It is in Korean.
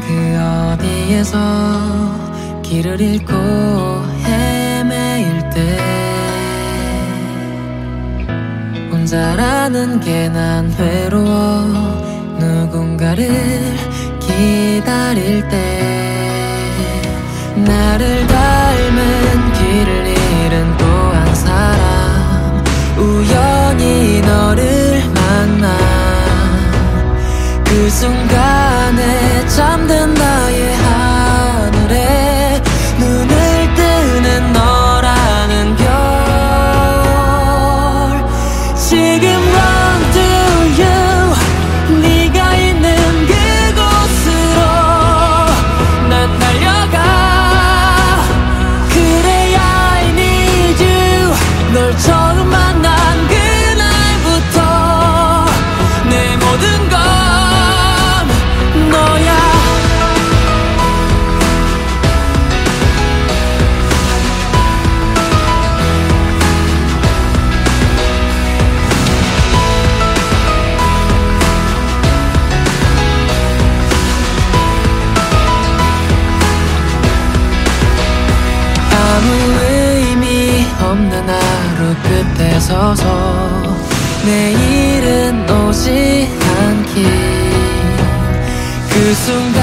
어디에서 길을 잃고 헤매일 때 혼자라는 게 난 외로워 누군가를 기다릴 때 나를 닮은 길을 잃은 또 한 사람 우연히 너를 만나 그 순간 지금 없는 하루 끝에 서서 내일은 오지 않기. 그 순간